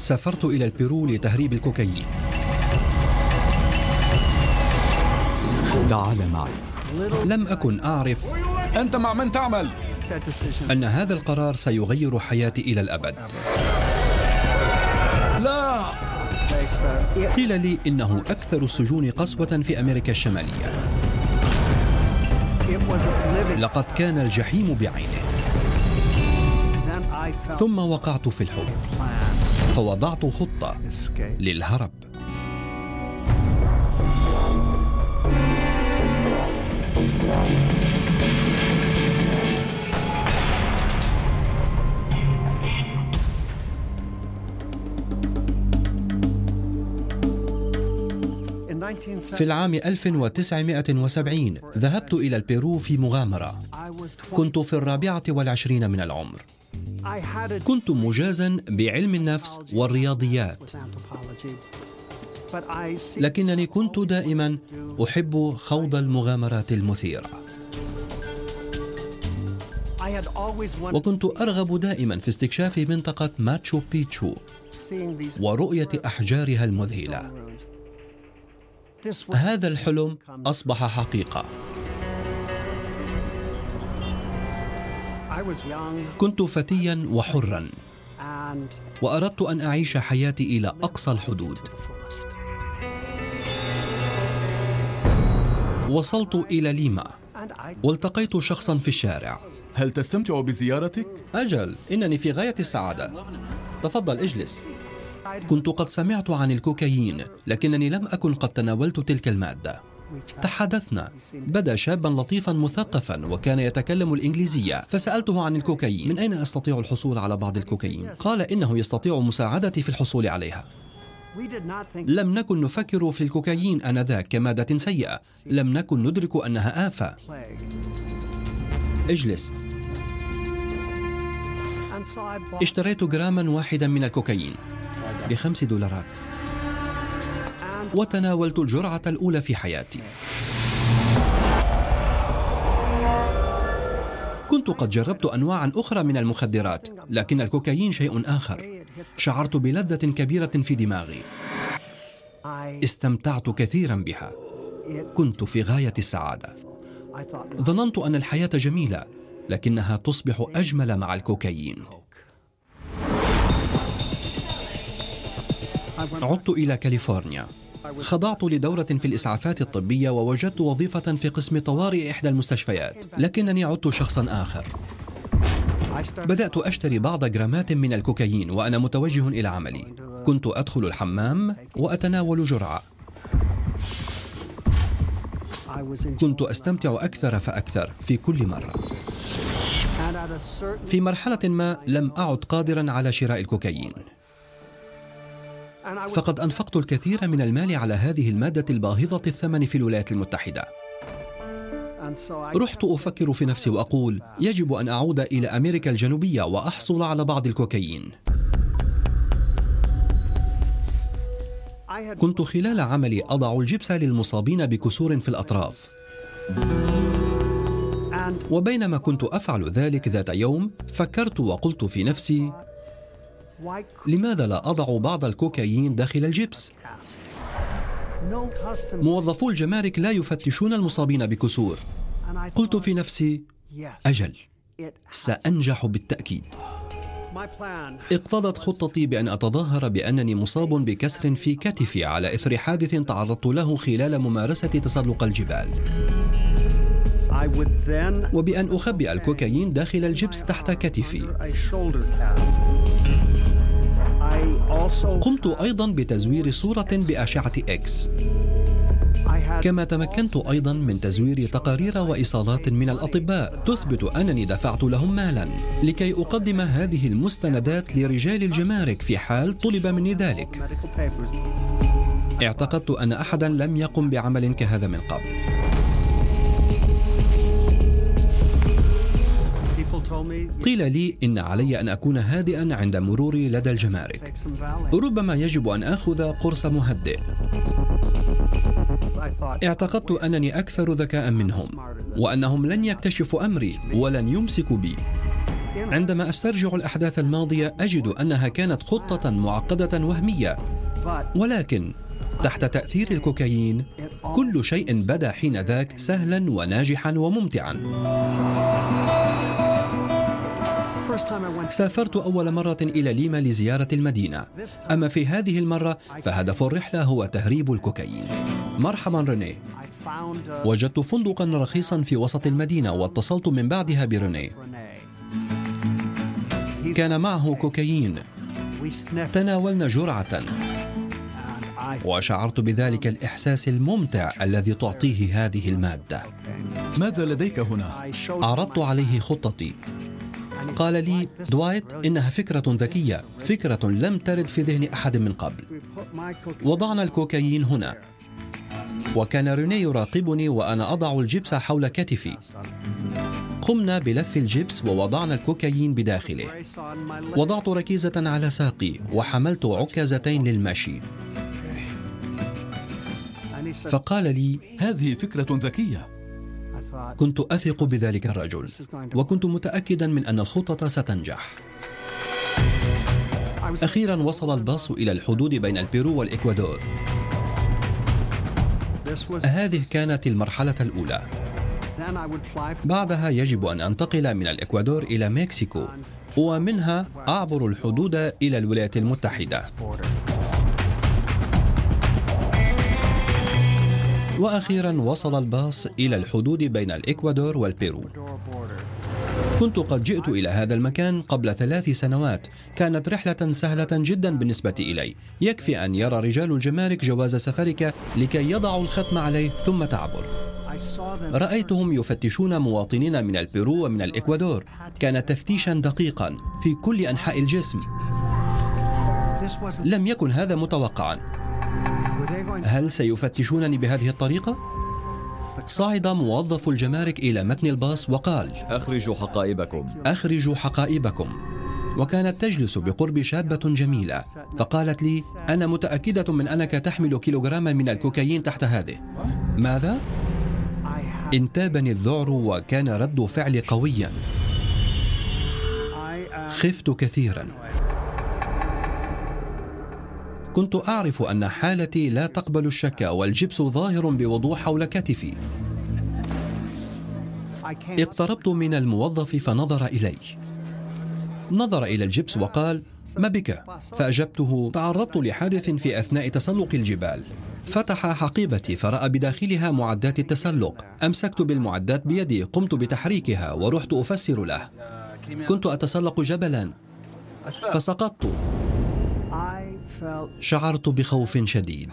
سافرت إلى البيرو لتهريب الكوكايين. تعال معي. لم أكن أعرف أنت مع من تعمل؟ أن هذا القرار سيغير حياتي إلى الأبد. لا! قيل لي إنه أكثر السجون قسوة في أمريكا الشمالية. لقد كان الجحيم بعينه. ثم وقعت في الحب فوضعت خطة للهرب. في العام 1970 ذهبت إلى البيرو في مغامرة. كنت في الرابعة والعشرين من العمر. كنت مجازا بعلم النفس والرياضيات. لكنني كنت دائما أحب خوض المغامرات المثيرة. وكنت أرغب دائما في استكشاف منطقة ماتشو بيتشو ورؤية أحجارها المذهلة. هذا الحلم أصبح حقيقة. كنت فتيا وحرا. وأردت أن أعيش حياتي إلى أقصى الحدود. وصلت إلى ليما. والتقيت شخصا في الشارع. هل تستمتع بزيارتك؟ أجل. إنني في غاية السعادة. تفضل اجلس. كنت قد سمعت عن الكوكايين لكنني لم أكن قد تناولت تلك المادة. تحدثنا. بدا شابا لطيفا مثقفا وكان يتكلم الإنجليزية. فسألته عن الكوكايين. من أين أستطيع الحصول على بعض الكوكايين؟ قال إنه يستطيع مساعدتي في الحصول عليها. لم نكن نفكر في الكوكايين آنذاك كمادة سيئة. لم نكن ندرك أنها آفة. اجلس. اشتريت جراما واحدا من الكوكايين. بخمس دولارات. وتناولت الجرعة الأولى في حياتي. كنت قد جربت أنواعا أخرى من المخدرات لكن الكوكايين شيء آخر. شعرت بلذة كبيرة في دماغي. استمتعت كثيرا بها. كنت في غاية السعادة. ظننت أن الحياة جميلة لكنها تصبح أجمل مع الكوكايين. عدت إلى كاليفورنيا. خضعت لدورة في الإسعافات الطبية ووجدت وظيفة في قسم طوارئ إحدى المستشفيات لكنني عدت شخصا آخر. بدأت أشتري بعض جرامات من الكوكايين وأنا متوجه إلى عملي. كنت أدخل الحمام وأتناول جرعة. كنت أستمتع أكثر فأكثر في كل مرة. في مرحلة ما لم أعد قادرا على شراء الكوكايين. فقد أنفقت الكثير من المال على هذه المادة الباهظة الثمن في الولايات المتحدة. رحت أفكر في نفسي وأقول يجب أن أعود إلى أمريكا الجنوبية وأحصل على بعض الكوكايين. كنت خلال عملي أضع الجبس للمصابين بكسور في الأطراف. وبينما كنت أفعل ذلك ذات يوم فكرت وقلت في نفسي لماذا لا أضع بعض الكوكايين داخل الجبس؟ موظفو الجمارك لا يفتشون المصابين بكسور. قلت في نفسي أجل سأنجح بالتأكيد. اقتضت خطتي بأن أتظاهر بأنني مصاب بكسر في كتفي على إثر حادث تعرضت له خلال ممارسة تسلق الجبال. وبأن أخبئ الكوكايين داخل الجبس تحت كتفي. قمت أيضا بتزوير صورة بأشعة إكس كما تمكنت أيضا من تزوير تقارير وإيصالات من الأطباء. تثبت أنني دفعت لهم مالا. لكي أقدم هذه المستندات لرجال الجمارك في حال طلب مني ذلك. اعتقدت أن أحدا لم يقم بعمل كهذا من قبل. قيل لي إن علي أن أكون هادئا عند مروري لدى الجمارك. ربما يجب أن آخذ قرص مهدئ. اعتقدت أنني أكثر ذكاء منهم وأنهم لن يكتشفوا أمري ولن يمسكوا بي. عندما أسترجع الأحداث الماضية أجد أنها كانت خطة معقدة وهمية. ولكن تحت تأثير الكوكايين كل شيء بدا حين ذاك سهلا وناجحا وممتعا. سافرت أول مرة إلى ليما لزيارة المدينة. أما في هذه المرة فهدف الرحلة هو تهريب الكوكايين. مرحبا ريني وجدت فندقا رخيصا في وسط المدينة واتصلت من بعدها بريني كان معه كوكايين. تناولنا جرعة. وشعرت بذلك الإحساس الممتع الذي تعطيه هذه المادة. ماذا لديك هنا؟ عرضت عليه خطتي. قال لي دوايت إنها فكرة ذكية فكرة لم ترد في ذهن أحد من قبل. وضعنا الكوكايين هنا. وكان ريني يراقبني وأنا أضع الجبس حول كتفي. قمنا بلف الجبس ووضعنا الكوكايين بداخله. وضعت ركيزة على ساقي وحملت عكازتين للمشي فقال لي هذه فكرة ذكية. كنت أثق بذلك الرجل وكنت متأكدا من أن الخطة ستنجح. أخيرا وصل الباص إلى الحدود بين البيرو والإكوادور. هذه كانت المرحلة الأولى. بعدها يجب أن أنتقل من الإكوادور إلى مكسيكو ومنها أعبر الحدود إلى الولايات المتحدة. وأخيرا وصل الباص إلى الحدود بين الإكوادور والبيرو. كنت قد جئت إلى هذا المكان قبل ثلاث سنوات. كانت رحلة سهلة جدا بالنسبة إلي. يكفي أن يرى رجال الجمارك جواز سفرك لكي يضعوا الختم عليه ثم تعبر. رأيتهم يفتشون مواطنين من البيرو ومن الإكوادور. كان تفتيشا دقيقا في كل أنحاء الجسم. لم يكن هذا متوقعا. هل سيفتشونني بهذه الطريقة؟ صعد موظف الجمارك إلى متن الباص وقال أخرجوا حقائبكم. أخرجوا حقائبكم. وكانت تجلس بقرب شابة جميلة فقالت لي أنا متأكدة من أنك تحمل كيلوغراما من الكوكايين تحت هذه. ماذا؟ انتابني الذعر وكان رد فعلي قويا. خفت كثيرا. كنت أعرف أن حالتي لا تقبل الشك والجبس ظاهر بوضوح حول كتفي. اقتربت من الموظف فنظر الي نظر إلى الجبس وقال ما بك؟ فأجبته. تعرضت لحادث في أثناء تسلق الجبال. فتح حقيبتي فرأى بداخلها معدات التسلق. أمسكت بالمعدات بيدي قمت بتحريكها ورحت أفسر له. كنت أتسلق جبلا. فسقطت. شعرت بخوف شديد.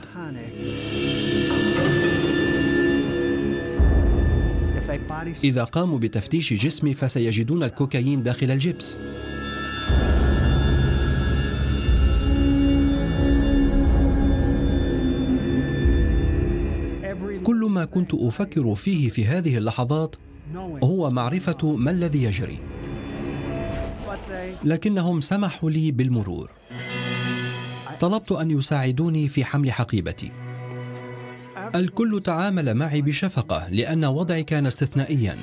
إذا قاموا بتفتيش جسمي فسيجدون الكوكايين داخل الجبس. كل ما كنت أفكر فيه في هذه اللحظات هو معرفة ما الذي يجري. لكنهم سمحوا لي بالمرور. طلبت أن يساعدوني في حمل حقيبتي. الكل تعامل معي بشفقة لأن وضعي كان استثنائيا.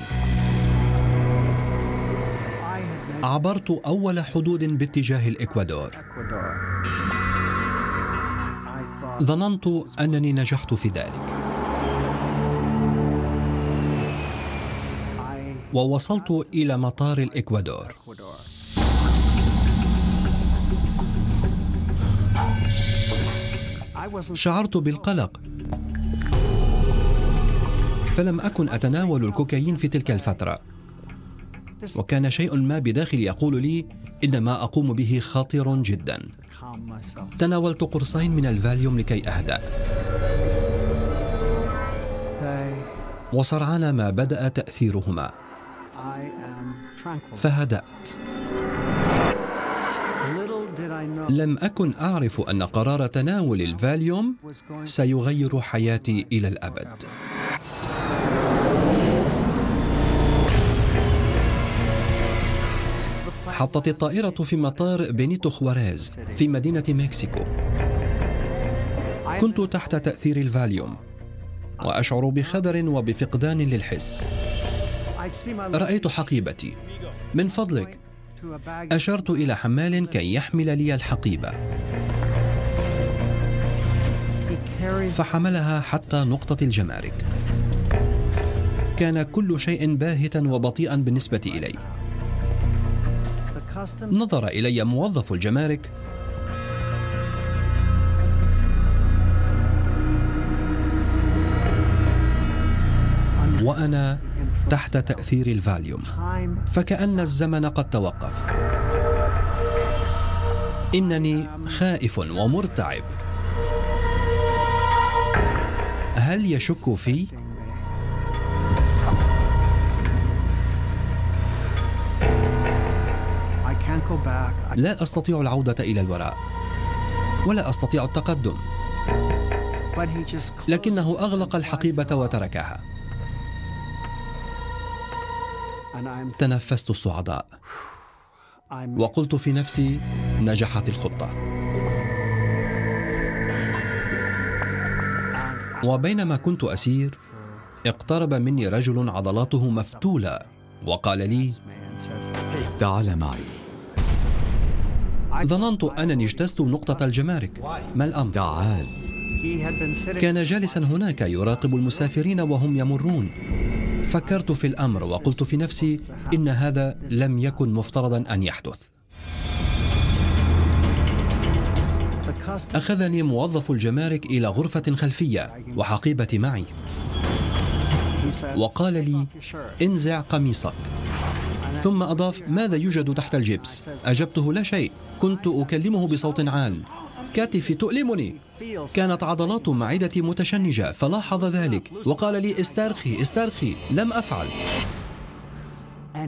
عبرت أول حدود باتجاه الإكوادور. ظننت أنني نجحت في ذلك. ووصلت إلى مطار الإكوادور. شعرت بالقلق. فلم أكن أتناول الكوكايين في تلك الفترة. وكان شيء ما بداخلي يقول لي ان ما أقوم به خطير جدا. تناولت قرصين من الفاليوم لكي أهدأ. وسرعان ما بدأ تأثيرهما. فهدأت. لم أكن أعرف أن قرار تناول الفاليوم سيغير حياتي إلى الأبد. حطت الطائرة في مطار بينيتو خواريز في مدينة مكسيكو. كنت تحت تأثير الفاليوم وأشعر بخدر وبفقدان للحس. رأيت حقيبتي. من فضلك. أشرت إلى حمال كي يحمل لي الحقيبة فحملها حتى نقطة الجمارك. كان كل شيء باهتا وبطيئا بالنسبة إلي. نظر إلي موظف الجمارك. وأنا تحت تأثير الفاليوم. فكأن الزمن قد توقف. إنني خائف ومرتعب. هل يشك في؟ لا أستطيع العودة إلى الوراء ولا أستطيع التقدم. لكنه أغلق الحقيبة وتركها. تنفست الصعداء. وقلت في نفسي نجحت الخطة. وبينما كنت أسير اقترب مني رجل عضلاته مفتوله وقال لي تعال معي. ظننت أنني اجتزت نقطة الجمارك. ما الأمر؟ تعال. كان جالسا هناك يراقب المسافرين وهم يمرون. فكرت في الأمر وقلت في نفسي إن هذا لم يكن مفترضا أن يحدث. أخذني موظف الجمارك إلى غرفة خلفية وحقيبتي معي. وقال لي انزع قميصك. ثم أضاف ماذا يوجد تحت الجبس؟ أجبته لا شيء كنت أكلمه بصوت عال. كتفي تؤلمني. كانت عضلات معدتي متشنجة فلاحظ ذلك. وقال لي استرخي استرخي لم أفعل.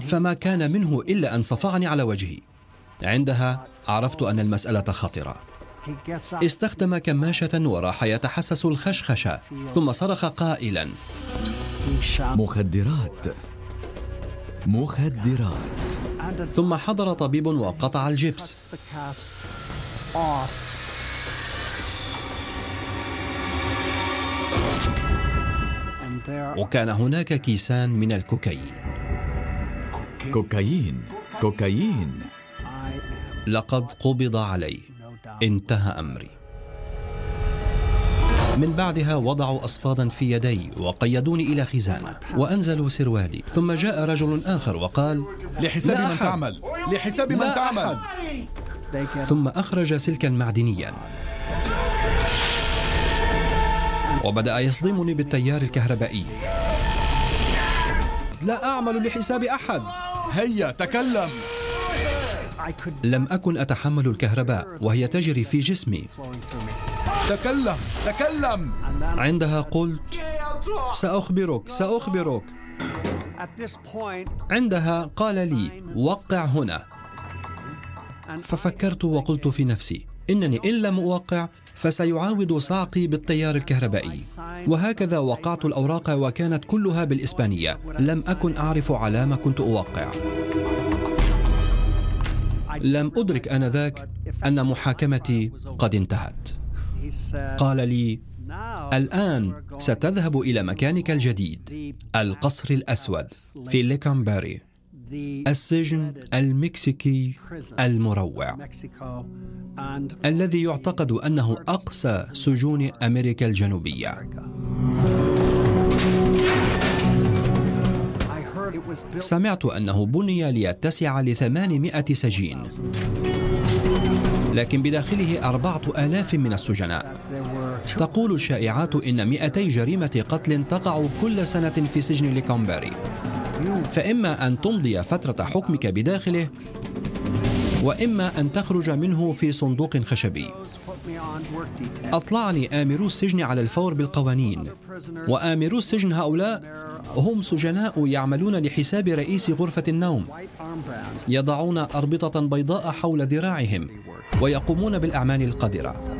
فما كان منه إلا أن صفعني على وجهي. عندها عرفت أن المسألة خطرة. استخدم كماشة وراح يتحسس الخشخشه ثم صرخ قائلا. مخدرات. مخدرات. ثم حضر طبيب وقطع الجبس. وكان هناك كيسان من الكوكايين. كوكايين كوكايين. لقد قبض علي انتهى أمري. من بعدها وضعوا أصفادا في يدي وقيدوني إلى خزانة وأنزلوا سروالي. ثم جاء رجل آخر وقال لحساب من. تعمل لحساب من تعمل. ثم أخرج سلكا معدنيا. وبدأ يصدمني بالتيار الكهربائي. لا أعمل لحساب أحد. هيا تكلم. لم أكن أتحمل الكهرباء وهي تجري في جسمي. تكلم تكلم. عندها قلت سأخبرك سأخبرك. عندها قال لي وقع هنا. ففكرت وقلت في نفسي إنني إن لم أوقع فسيعاود صعقي بالتيار الكهربائي. وهكذا وقعت الأوراق وكانت كلها بالإسبانية. لم أكن أعرف على ما كنت أوقع. لم أدرك آنذاك أن محاكمتي قد انتهت. قال لي الآن ستذهب إلى مكانك الجديد القصر الأسود في ليكامباري. السجن المكسيكي المروع الذي يعتقد أنه اقسى سجون أمريكا الجنوبية. سمعت أنه بني ليتسع لثمانمائة سجين لكن بداخله أربعة آلاف من السجناء. تقول الشائعات إن مئتي جريمة قتل تقع كل سنة في سجن ليكومباري فإما أن تمضي فترة حكمك بداخله وإما أن تخرج منه في صندوق خشبي. أطلعني آمرو السجن على الفور بالقوانين. وآمرو السجن هؤلاء هم سجناء يعملون لحساب رئيس غرفة النوم. يضعون أربطة بيضاء حول ذراعهم ويقومون بالأعمال القذرة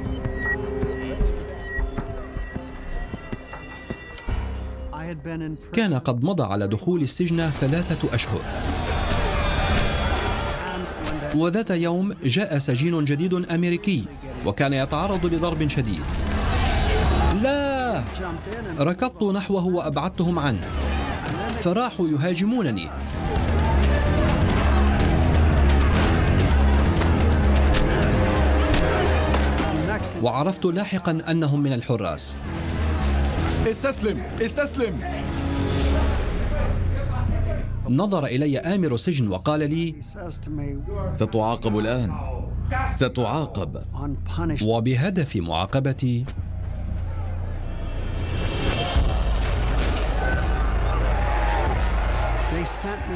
كان قد مضى على دخول السجن ثلاثة أشهر. وذات يوم جاء سجين جديد أمريكي وكان يتعرض لضرب شديد. لا! ركضت نحوه وأبعدتهم عنه. فراحوا يهاجمونني. وعرفت لاحقا أنهم من الحراس. استسلم استسلم. نظر إلي آمر السجن وقال لي ستعاقب الآن ستعاقب. وبهدف معاقبتي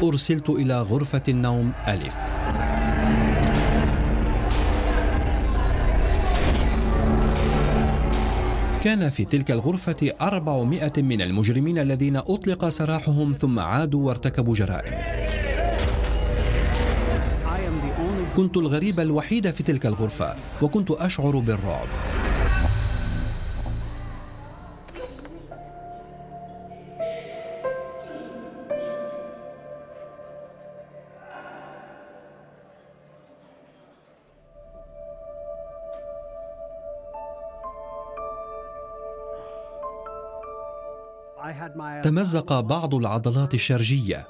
أرسلت إلى غرفة النوم ألف. كان في تلك الغرفة أربعمائة من المجرمين الذين أطلق سراحهم ثم عادوا وارتكبوا جرائم. كنت الغريب الوحيد في تلك الغرفة وكنت أشعر بالرعب. تمزق بعض العضلات الشرجية.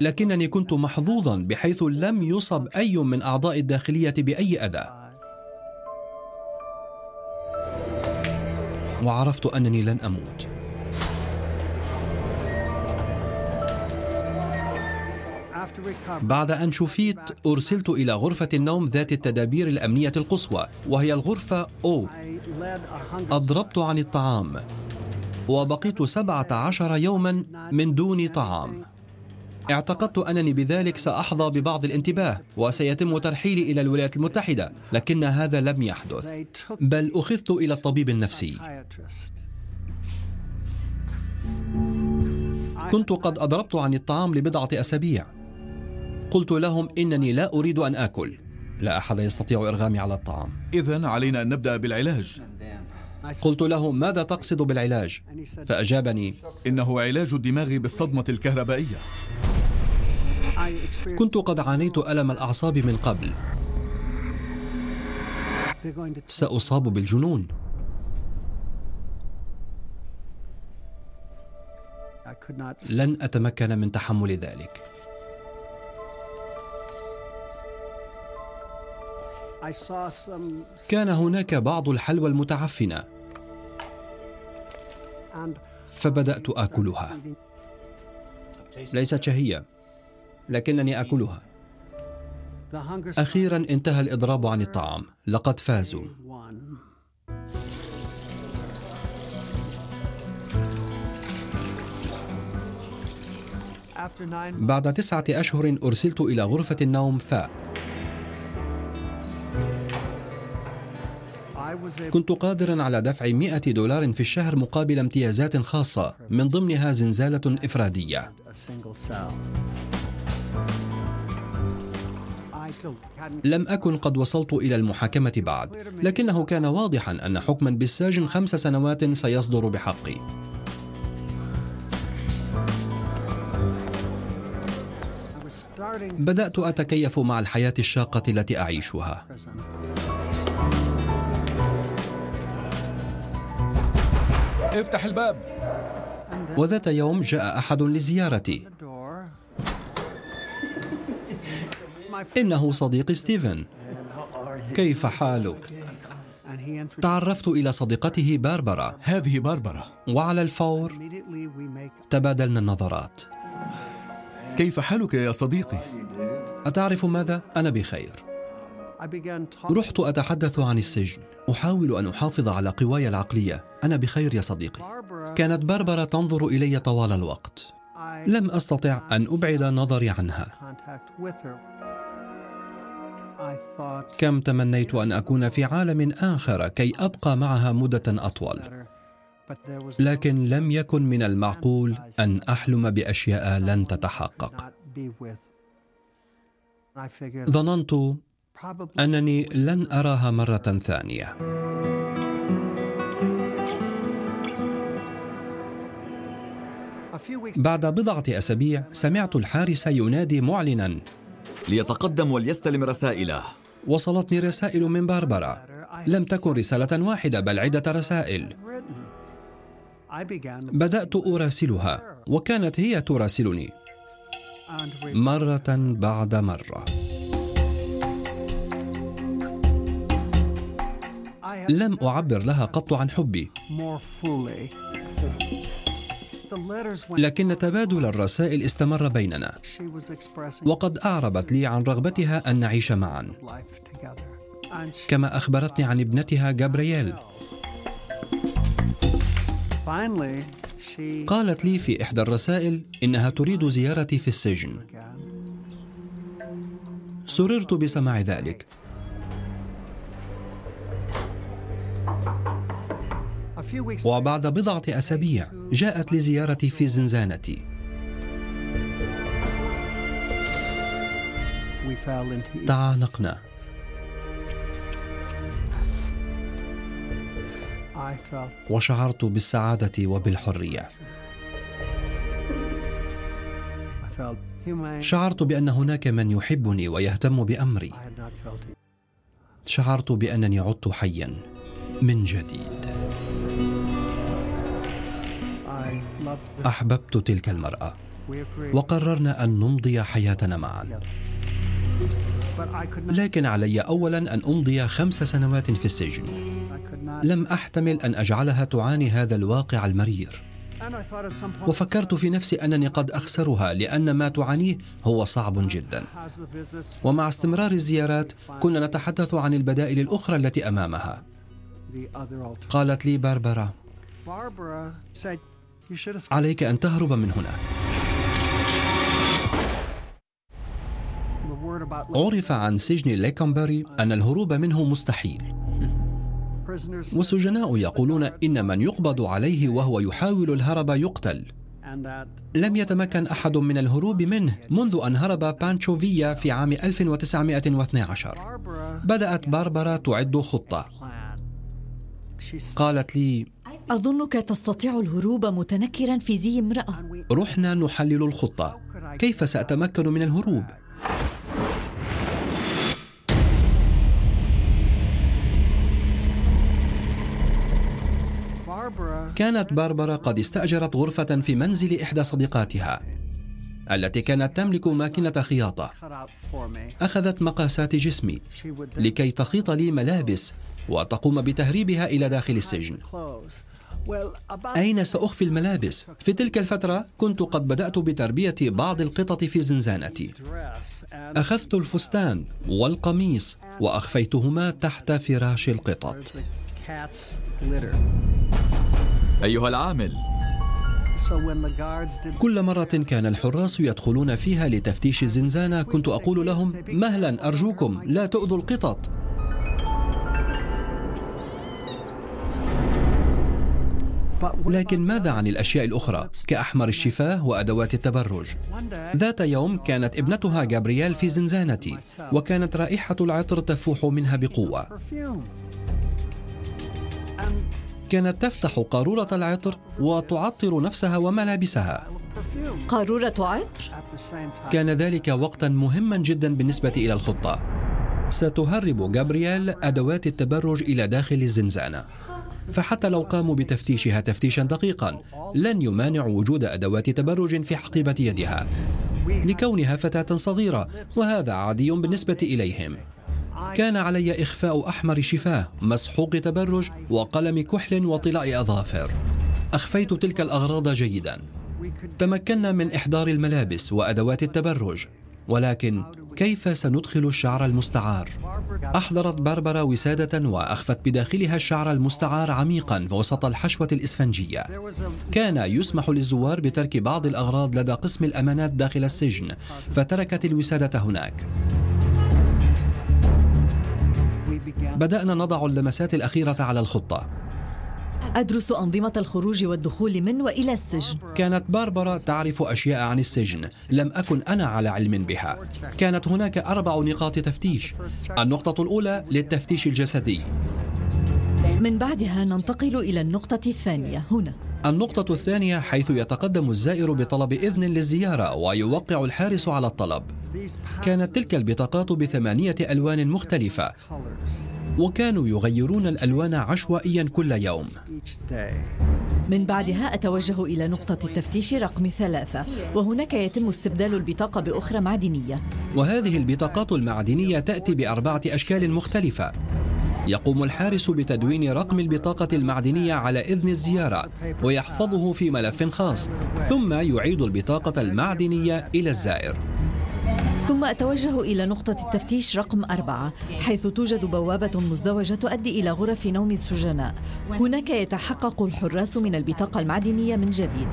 لكنني كنت محظوظا بحيث لم يصب أي من أعضاء الداخلية بأي أذى. وعرفت أنني لن أموت. بعد أن شفيت أرسلت إلى غرفة النوم ذات التدابير الأمنية القصوى وهي الغرفة أو. أضربت عن الطعام وبقيت سبعة عشر يوما من دون طعام. اعتقدت أنني بذلك سأحظى ببعض الانتباه وسيتم ترحيلي إلى الولايات المتحدة لكن هذا لم يحدث. بل أخذت إلى الطبيب النفسي. كنت قد أضربت عن الطعام لبضعة أسابيع. قلت لهم إنني لا أريد أن آكل. لا أحد يستطيع إرغامي على الطعام. إذا علينا أن نبدأ بالعلاج. قلت له ماذا تقصد بالعلاج؟ فأجابني إنه علاج الدماغ بالصدمة الكهربائية. كنت قد عانيت ألم الأعصاب من قبل. سأصاب بالجنون. لن أتمكن من تحمل ذلك. كان هناك بعض الحلوى المتعفنة. فبدأت آكلها. ليست شهية لكنني آكلها. أخيرا انتهى الإضراب عن الطعام. لقد فازوا. بعد تسعة أشهر أرسلت إلى غرفة النوم فاء كنت قادرا على دفع 100 دولار في الشهر مقابل امتيازات خاصة من ضمنها زنزالة إفرادية. لم أكن قد وصلت إلى المحاكمة بعد لكنه كان واضحا أن حكما بالسجن خمس سنوات سيصدر بحقي. بدأت أتكيف مع الحياة الشاقة التي أعيشها. افتح الباب. وذات يوم جاء أحد لزيارتي. إنه صديقي ستيفن. كيف حالك؟ تعرفت إلى صديقته باربرا. هذه باربرا. وعلى الفور تبادلنا النظرات. كيف حالك يا صديقي؟ أتعرف ماذا؟ أنا بخير. رحت أتحدث عن السجن. أحاول أن أحافظ على قواي العقلية. أنا بخير يا صديقي. كانت باربرا تنظر إلي طوال الوقت. لم أستطع أن أبعد نظري عنها. كم تمنيت أن أكون في عالم آخر كي أبقى معها مدة أطول. لكن لم يكن من المعقول أن أحلم بأشياء لن تتحقق. ظننت أنني لن أراها مرة ثانية. بعد بضعة أسابيع سمعت الحارس ينادي معلنا. ليتقدم وليستلم رسائله. وصلتني رسائل من باربرا. لم تكن رسالة واحدة بل عدة رسائل. بدأت أراسلها وكانت هي تراسلني. مرة بعد مرة. لم أعبر لها قط عن حبي. لكن تبادل الرسائل استمر بيننا. وقد أعربت لي عن رغبتها أن نعيش معا. كما أخبرتني عن ابنتها جابرييل. قالت لي في إحدى الرسائل إنها تريد زيارتي في السجن. سررت بسماع ذلك. وبعد بضعة أسابيع جاءت لزيارتي في زنزانتي. تعانقنا وشعرت بالسعادة وبالحرية. شعرت بأن هناك من يحبني ويهتم بأمري. شعرت بأنني عدت حيا من جديد. أحببت تلك المرأة وقررنا أن نمضي حياتنا معا. لكن علي اولا أن أمضي خمس سنوات في السجن. لم أحتمل أن أجعلها تعاني هذا الواقع المرير. وفكرت في نفسي أنني قد أخسرها لأن ما تعانيه هو صعب جدا. ومع استمرار الزيارات كنا نتحدث عن البدائل الأخرى التي أمامها. قالت لي باربرا عليك أن تهرب من هنا. عرف عن سجن ليكمبري أن الهروب منه مستحيل. والسجناء يقولون إن من يقبض عليه وهو يحاول الهرب يقتل. لم يتمكن أحد من الهروب منه منذ أن هرب بانشو فيا في عام 1912 بدأت باربرا تعد خطة. قالت لي أظنك تستطيع الهروب متنكرا في زي امرأة. رحنا نحلل الخطة. كيف سأتمكن من الهروب؟ كانت باربرا قد استأجرت غرفة في منزل إحدى صديقاتها التي كانت تملك ماكينة خياطة. أخذت مقاسات جسمي لكي تخيط لي ملابس وتقوم بتهريبها إلى داخل السجن. أين سأخفي الملابس؟ في تلك الفترة كنت قد بدأت بتربية بعض القطط في زنزانتي. أخذت الفستان والقميص وأخفيتهما تحت فراش القطط. أيها العامل. كل مرة كان الحراس يدخلون فيها لتفتيش الزنزانة كنت أقول لهم مهلا أرجوكم لا تؤذوا القطط. لكن ماذا عن الأشياء الأخرى كأحمر الشفاه وأدوات التبرج؟ ذات يوم كانت ابنتها جابرييل في زنزانتي وكانت رائحة العطر تفوح منها بقوة. كانت تفتح قارورة العطر وتعطر نفسها وملابسها. قارورة عطر؟ كان ذلك وقتا مهما جدا بالنسبة إلى الخطة. ستهرب جابرييل أدوات التبرج إلى داخل الزنزانة. فحتى لو قاموا بتفتيشها تفتيشا دقيقا لن يمانع وجود أدوات تبرج في حقيبة يدها لكونها فتاة صغيرة وهذا عادي بالنسبة إليهم. كان علي إخفاء أحمر شفاه مسحوق تبرج وقلم كحل وطلاء أظافر. أخفيت تلك الأغراض جيدا. تمكنا من إحضار الملابس وأدوات التبرج ولكن كيف سندخل الشعر المستعار؟ أحضرت باربرا وسادة وأخفت بداخلها الشعر المستعار عميقا وسط الحشوة الإسفنجية. كان يسمح للزوار بترك بعض الأغراض لدى قسم الأمانات داخل السجن فتركت الوسادة هناك. بدأنا نضع اللمسات الأخيرة على الخطة. أدرس أنظمة الخروج والدخول من وإلى السجن. كانت باربرا تعرف أشياء عن السجن لم أكن أنا على علم بها. كانت هناك أربع نقاط تفتيش. النقطة الأولى للتفتيش الجسدي. من بعدها ننتقل إلى النقطة الثانية هنا. النقطة الثانية حيث يتقدم الزائر بطلب إذن للزيارة ويوقع الحارس على الطلب. كانت تلك البطاقات بثمانية ألوان مختلفة. وكانوا يغيرون الألوان عشوائيا كل يوم. من بعدها أتوجه إلى نقطة التفتيش رقم ثلاثة وهناك يتم استبدال البطاقة بأخرى معدنية. وهذه البطاقات المعدنية تأتي بأربعة أشكال مختلفة. يقوم الحارس بتدوين رقم البطاقة المعدنية على إذن الزيارة ويحفظه في ملف خاص ثم يعيد البطاقة المعدنية إلى الزائر. ثم أتوجه إلى نقطة التفتيش رقم أربعة حيث توجد بوابة مزدوجة تؤدي إلى غرف نوم السجناء. هناك يتحقق الحراس من البطاقة المعدنية من جديد.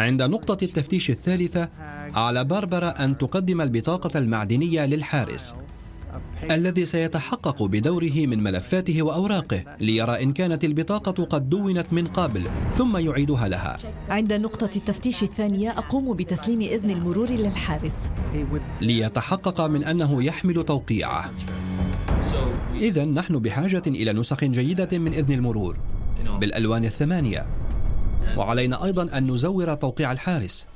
عند نقطة التفتيش الثالثة على باربرا أن تقدم البطاقة المعدنية للحارس. الذي سيتحقق بدوره من ملفاته وأوراقه ليرى إن كانت البطاقة قد دونت من قبل ثم يعيدها لها. عند نقطة التفتيش الثانية أقوم بتسليم إذن المرور للحارس. ليتحقق من أنه يحمل توقيعه. اذا نحن بحاجة إلى نسخ جيدة من إذن المرور بالألوان الثمانية. وعلينا أيضا أن نزور توقيع الحارس.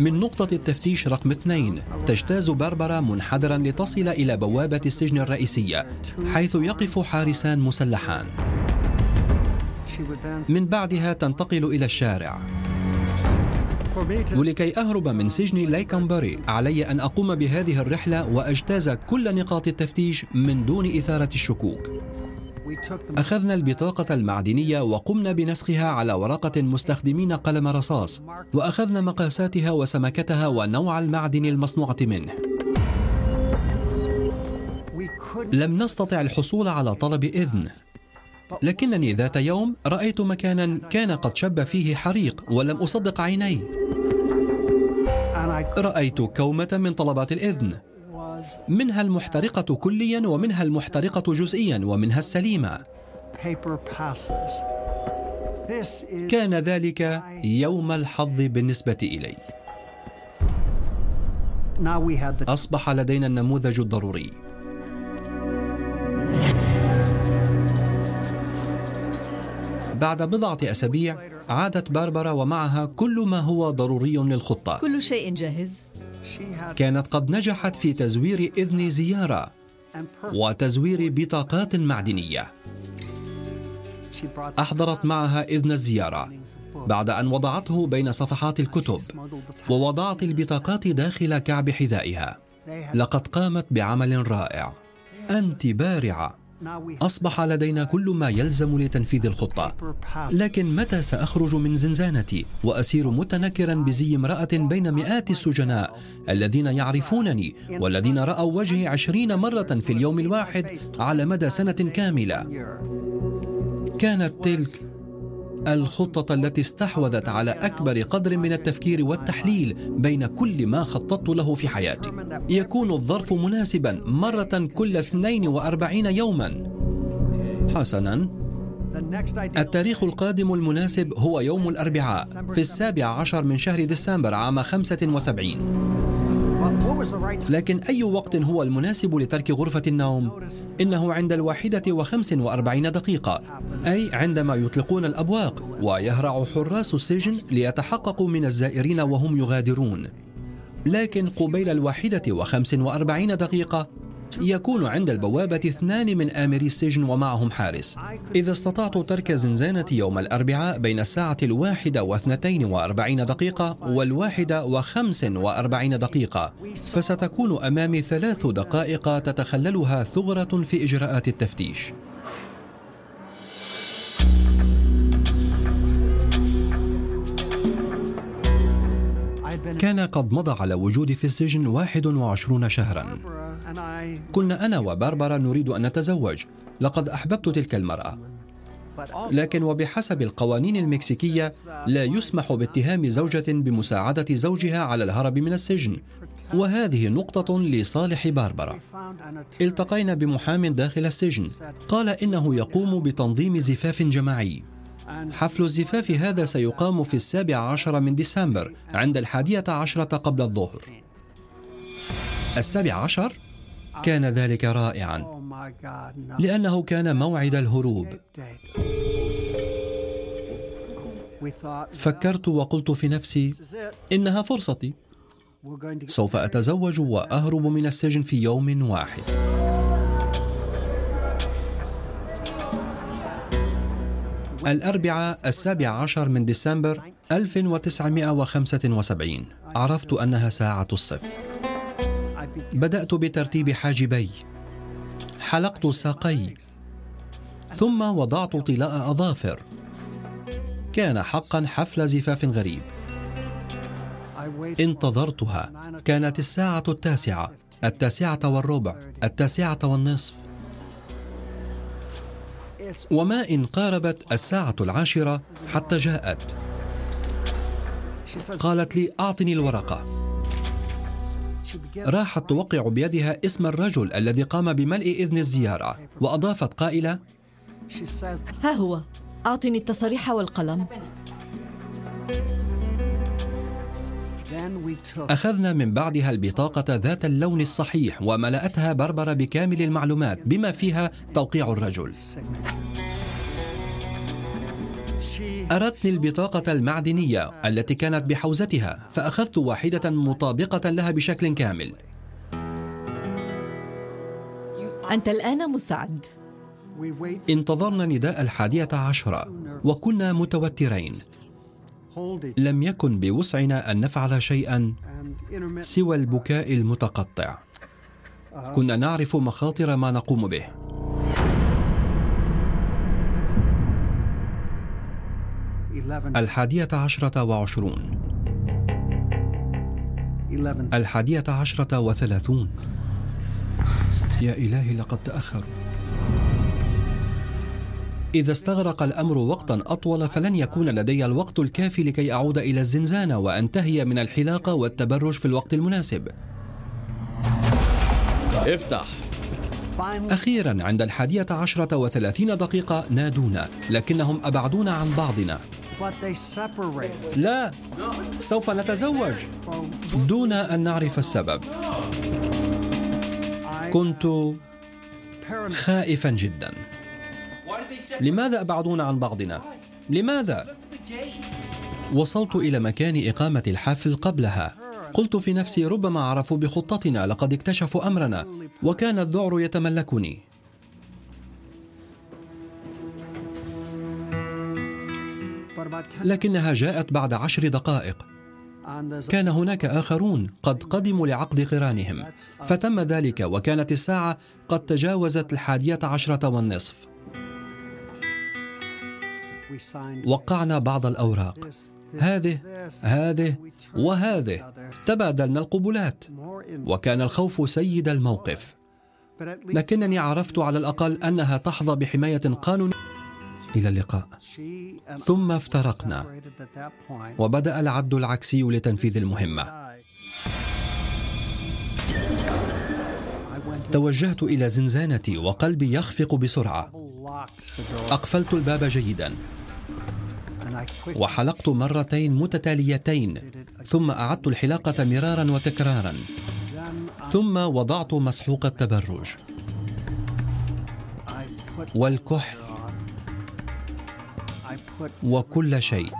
من نقطة التفتيش رقم اثنين تجتاز باربرا منحدرا لتصل إلى بوابة السجن الرئيسية حيث يقف حارسان مسلحان. من بعدها تنتقل إلى الشارع. ولكي أهرب من سجن ليكامبري علي أن أقوم بهذه الرحلة وأجتاز كل نقاط التفتيش من دون إثارة الشكوك. أخذنا البطاقة المعدنية وقمنا بنسخها على ورقة مستخدمين قلم رصاص وأخذنا مقاساتها وسمكتها ونوع المعدن المصنوعة منه. لم نستطع الحصول على طلب إذن. لكنني ذات يوم رأيت مكانا كان قد شب فيه حريق ولم أصدق عيني رأيت كومة من طلبات الإذن. منها المحترقة كليا ومنها المحترقة جزئيا ومنها السليمة. كان ذلك يوم الحظ بالنسبة إلي. أصبح لدينا النموذج الضروري. بعد بضعة أسابيع عادت باربرا ومعها كل ما هو ضروري للخطة. كل شيء جاهز. كانت قد نجحت في تزوير إذن زيارة وتزوير بطاقات معدنية. أحضرت معها إذن الزيارة بعد أن وضعته بين صفحات الكتب ووضعت البطاقات داخل كعب حذائها. لقد قامت بعمل رائع. أنت بارعة. أصبح لدينا كل ما يلزم لتنفيذ الخطة. لكن متى سأخرج من زنزانتي وأسير متنكرا بزي امرأة بين مئات السجناء الذين يعرفونني والذين رأوا وجهي عشرين مرة في اليوم الواحد على مدى سنة كاملة؟ كانت تلك الخطة التي استحوذت على أكبر قدر من التفكير والتحليل بين كل ما خططت له في حياتي. يكون الظرف مناسبا مرة كل 42 يوما. حسنا. التاريخ القادم المناسب هو يوم الأربعاء في السابع عشر من شهر ديسمبر عام 75 لكن أي وقت هو المناسب لترك غرفة النوم؟ إنه عند الواحدة وخمس وأربعين دقيقة أي عندما يطلقون الأبواق ويهرع حراس السجن ليتحققوا من الزائرين وهم يغادرون لكن قبيل الواحدة وخمس وأربعين دقيقة يكون عند البوابة اثنان من آمري السجن ومعهم حارس. إذا استطعت ترك زنزانتي يوم الأربعاء بين الساعة الواحدة واثنتين وأربعين دقيقة والواحدة وخمس وأربعين دقيقة. فستكون أمامي ثلاث دقائق تتخللها ثغرة في إجراءات التفتيش. كان قد مضى على وجودي في السجن 21 شهرا. كنا أنا وباربرا نريد أن نتزوج. لقد أحببت تلك المرأة. لكن وبحسب القوانين المكسيكية لا يسمح باتهام زوجة بمساعدة زوجها على الهرب من السجن. وهذه نقطة لصالح باربرا. التقينا بمحام داخل السجن. قال إنه يقوم بتنظيم زفاف جماعي. حفل الزفاف هذا سيقام في السابع عشر من ديسمبر عند الحادية عشرة قبل الظهر. السابع عشر؟ كان ذلك رائعا. لأنه كان موعد الهروب. فكرت وقلت في نفسي إنها فرصتي. سوف أتزوج وأهرب من السجن في يوم واحد. الأربعاء السابع عشر من ديسمبر 1975 عرفت أنها ساعة الصفر. بدأت بترتيب حاجبي. حلقت ساقي. ثم وضعت طلاء أظافر. كان حقا حفل زفاف غريب. انتظرتها. كانت الساعة التاسعة. التاسعة والربع. التاسعة والنصف. وما إن قاربت الساعة العاشرة حتى جاءت. قالت لي أعطني الورقة. راحت توقع بيدها اسم الرجل الذي قام بملء إذن الزيارة وأضافت قائلة ها هو أعطني التصاريح والقلم. أخذنا من بعدها البطاقة ذات اللون الصحيح وملأتها بربرة بكامل المعلومات بما فيها توقيع الرجل. أردتني البطاقة المعدنية التي كانت بحوزتها فأخذت واحدة مطابقة لها بشكل كامل. أنت الآن مساعد. انتظرنا نداء الحادية عشرة وكنا متوترين. لم يكن بوسعنا أن نفعل شيئا سوى البكاء المتقطع. كنا نعرف مخاطر ما نقوم به. الحادية عشرة وعشرون. الحادية عشرة وثلاثون. يا إلهي لقد تأخروا. إذا استغرق الأمر وقتا أطول فلن يكون لدي الوقت الكافي لكي أعود إلى الزنزانة وأنتهي من الحلاقة والتبرج في الوقت المناسب. افتح. أخيرا عند الحادية عشرة وثلاثين دقيقة نادونا لكنهم أبعدونا عن بعضنا. لا سوف نتزوج دون أن نعرف السبب. كنت خائفا جدا. لماذا أبعدونا عن بعضنا؟ لماذا؟ وصلت إلى مكان إقامة الحفل قبلها. قلت في نفسي ربما عرفوا بخطتنا لقد اكتشفوا أمرنا وكان الذعر يتملكني. لكنها جاءت بعد عشر دقائق. كان هناك آخرون قد قدموا لعقد قرانهم فتم ذلك وكانت الساعة قد تجاوزت الحادية عشرة والنصف. وقعنا بعض الأوراق. هذه هذه وهذه. تبادلنا القبلات. وكان الخوف سيد الموقف. لكنني عرفت على الأقل أنها تحظى بحماية قانونية. إلى اللقاء. ثم افترقنا. وبدأ العد العكسي لتنفيذ المهمة. توجهت إلى زنزانتي وقلبي يخفق بسرعة. أقفلت الباب جيدا. وحلقت مرتين متتاليتين. ثم أعدت الحلاقة مرارا وتكرارا. ثم وضعت مسحوق التبرج. والكحل وكل شيء.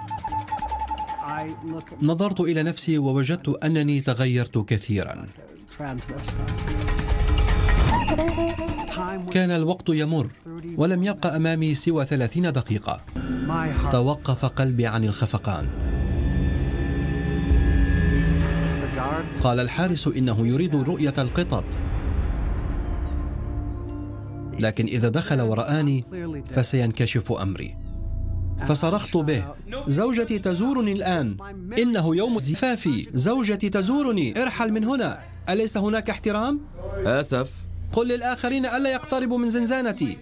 نظرت إلى نفسي ووجدت أنني تغيرت كثيرا. كان الوقت يمر ولم يبقى أمامي سوى ثلاثين دقيقة. توقف قلبي عن الخفقان. قال الحارس إنه يريد رؤية القطط. لكن إذا دخل ورآني فسينكشف أمري. فصرخت به. زوجتي تزورني الآن. إنه يوم زفافي. زوجتي تزورني. ارحل من هنا. أليس هناك احترام؟ آسف. قل للآخرين ألا يقتربوا من زنزانتي.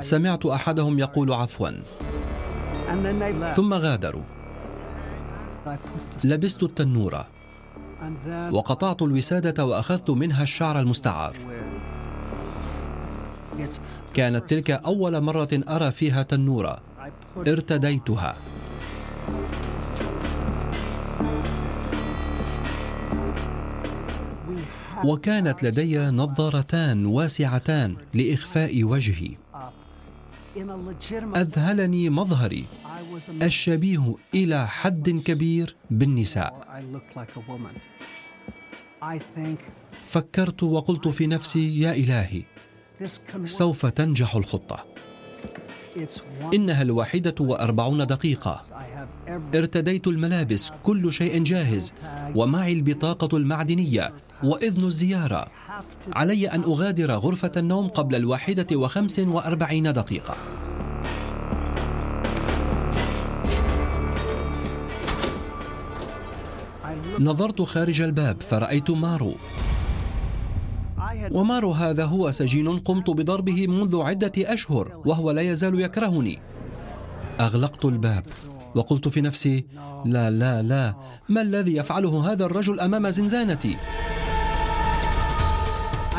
سمعت أحدهم يقول عفوا. ثم غادروا. لبست التنورة. وقطعت الوسادة وأخذت منها الشعر المستعار. كانت تلك أول مرة أرى فيها تنورة. ارتديتها. وكانت لدي نظارتان واسعتان لإخفاء وجهي. أذهلني مظهري الشبيه إلى حد كبير بالنساء. فكرت وقلت في نفسي يا إلهي سوف تنجح الخطة. إنها الواحده وأربعون دقيقة. ارتديت الملابس كل شيء جاهز ومعي البطاقة المعدنية وإذن الزيارة. علي أن أغادر غرفة النوم قبل الواحدة وخمس وأربعين دقيقة. نظرت خارج الباب فرأيت مارو. ومارو هذا هو سجين قمت بضربه منذ عدة أشهر وهو لا يزال يكرهني. أغلقت الباب وقلت في نفسي لا لا لا ما الذي يفعله هذا الرجل أمام زنزانتي؟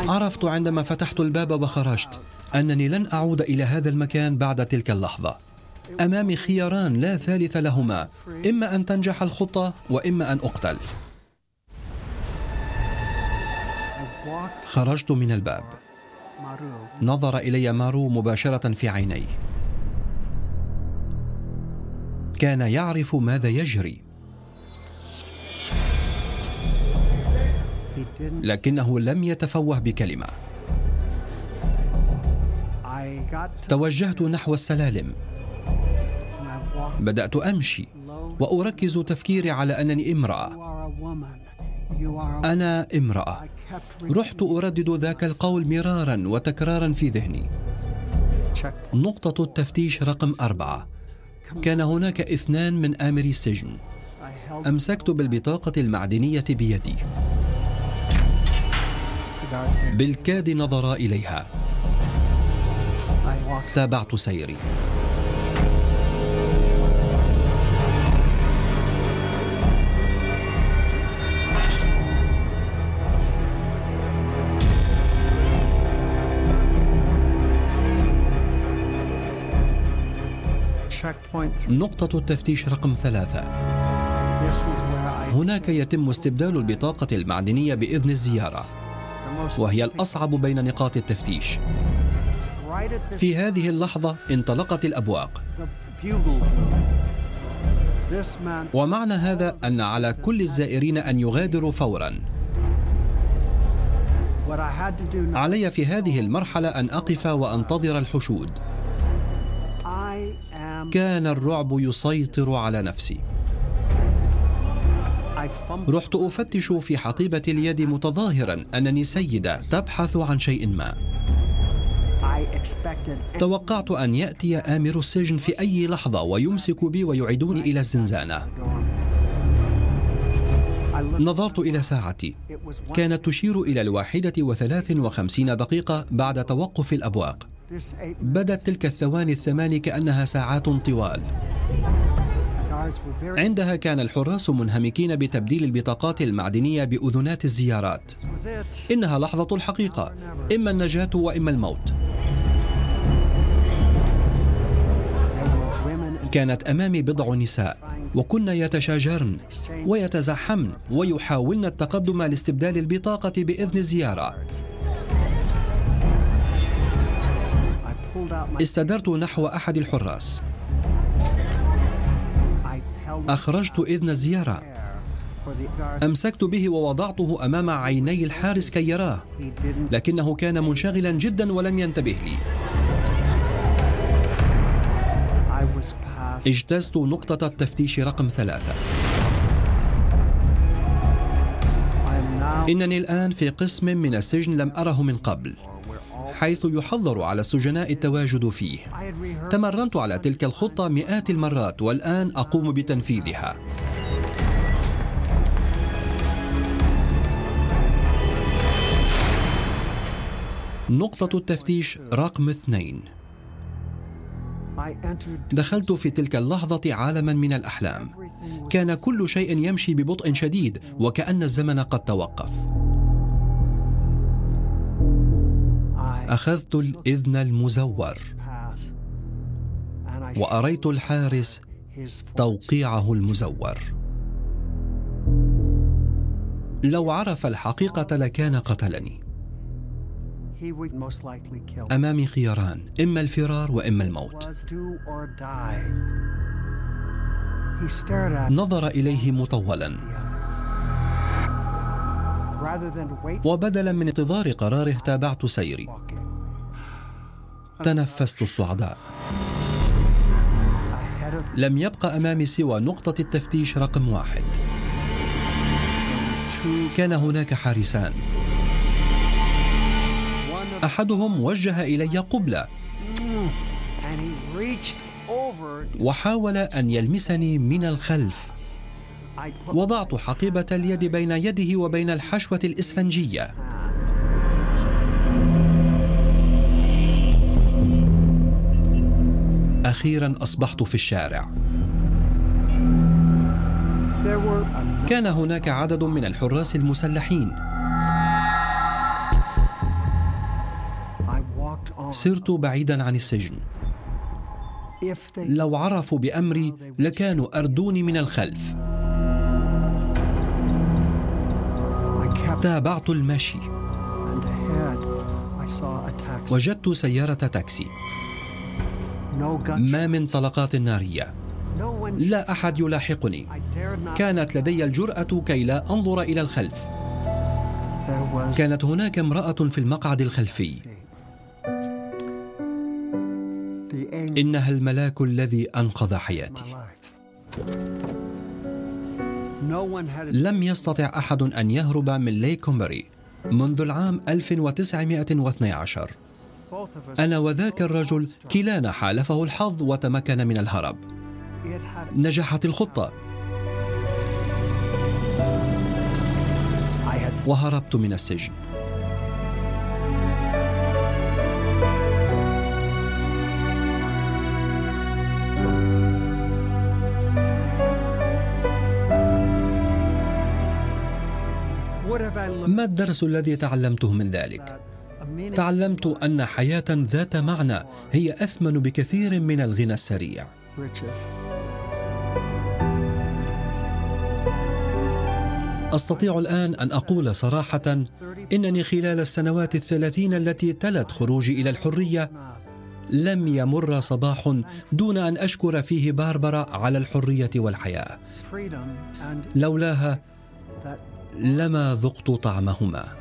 عرفت عندما فتحت الباب وخرجت أنني لن أعود إلى هذا المكان بعد تلك اللحظة. أمامي خياران لا ثالث لهما إما أن تنجح الخطة وإما أن أقتل. خرجت من الباب. نظر إلي مارو مباشرة في عيني. كان يعرف ماذا يجري. لكنه لم يتفوه بكلمة. توجهت نحو السلالم. بدأت أمشي وأركز تفكيري على أنني امرأة. أنا امرأة. رحت أردد ذاك القول مرارا وتكرارا في ذهني. نقطة التفتيش رقم أربعة. كان هناك اثنان من آمري السجن. أمسكت بالبطاقة المعدنية بيدي. بالكاد نظرا إليها. تابعت سيري. نقطة التفتيش رقم ثلاثة. هناك يتم استبدال البطاقة المعدنية بإذن الزيارة. وهي الأصعب بين نقاط التفتيش. في هذه اللحظة انطلقت الأبواق. ومعنى هذا أن على كل الزائرين أن يغادروا فورا. علي في هذه المرحلة أن أقف وأنتظر الحشود. كان الرعب يسيطر على نفسي. رحت أفتش في حقيبة اليد متظاهرا أنني سيدة تبحث عن شيء ما. توقعت أن يأتي آمر السجن في أي لحظة ويمسك بي ويعيدوني إلى الزنزانة. نظرت إلى ساعتي. كانت تشير إلى الواحدة وثلاث وخمسين دقيقة بعد توقف الأبواق. بدت تلك الثواني الثمان كأنها ساعات طوال. عندها كان الحراس منهمكين بتبديل البطاقات المعدنية بأذنات الزيارات. إنها لحظة الحقيقة إما النجاة وإما الموت. كانت أمامي بضع نساء وكن يتشاجرن ويتزحمن ويحاولن التقدم لاستبدال البطاقة بإذن الزيارة. استدرت نحو أحد الحراس. أخرجت إذن الزيارة أمسكت به ووضعته أمام عيني الحارس كي يراه. لكنه كان منشغلا جدا ولم ينتبه لي. اجتزت نقطة التفتيش رقم ثلاثة. إنني الآن في قسم من السجن لم أره من قبل. حيث يحظر على السجناء التواجد فيه. تمرنت على تلك الخطة مئات المرات والآن أقوم بتنفيذها. نقطة التفتيش رقم اثنين. دخلت في تلك اللحظة عالما من الأحلام. كان كل شيء يمشي ببطء شديد وكأن الزمن قد توقف. أخذت الإذن المزور. وأريت الحارس توقيعه المزور. لو عرف الحقيقة لكان قتلني. أمامي خياران إما الفرار وإما الموت. نظر إليه مطولا. وبدلا من انتظار قراره تابعت سيري. تنفست الصعداء. لم يبقى أمامي سوى نقطة التفتيش رقم واحد. كان هناك حارسان. أحدهم وجه إلي قبلة. وحاول أن يلمسني من الخلف. وضعت حقيبة اليد بين يده وبين الحشوة الإسفنجية. أخيرا أصبحت في الشارع. كان هناك عدد من الحراس المسلحين. سرت بعيدا عن السجن. لو عرفوا بأمري لكانوا أردوني من الخلف. تابعت المشي. وجدت سيارة تاكسي. ما من طلقات نارية. لا أحد يلاحقني. كانت لدي الجرأة كي لا أنظر إلى الخلف. كانت هناك امرأة في المقعد الخلفي. إنها الملاك الذي أنقذ حياتي. لم يستطع أحد أن يهرب من ليكومبري منذ العام 1912 أنا وذاك الرجل كلانا حالفه الحظ وتمكن من الهرب. نجحت الخطة. وهربت من السجن. ما الدرس الذي تعلمته من ذلك؟ تعلمت أن حياة ذات معنى هي أثمن بكثير من الغنى السريع. أستطيع الآن أن أقول صراحة إنني خلال السنوات الثلاثين التي تلت خروجي إلى الحرية لم يمر صباح دون أن أشكر فيه باربرا على الحرية والحياة. لولاها لما ذقت طعمهما.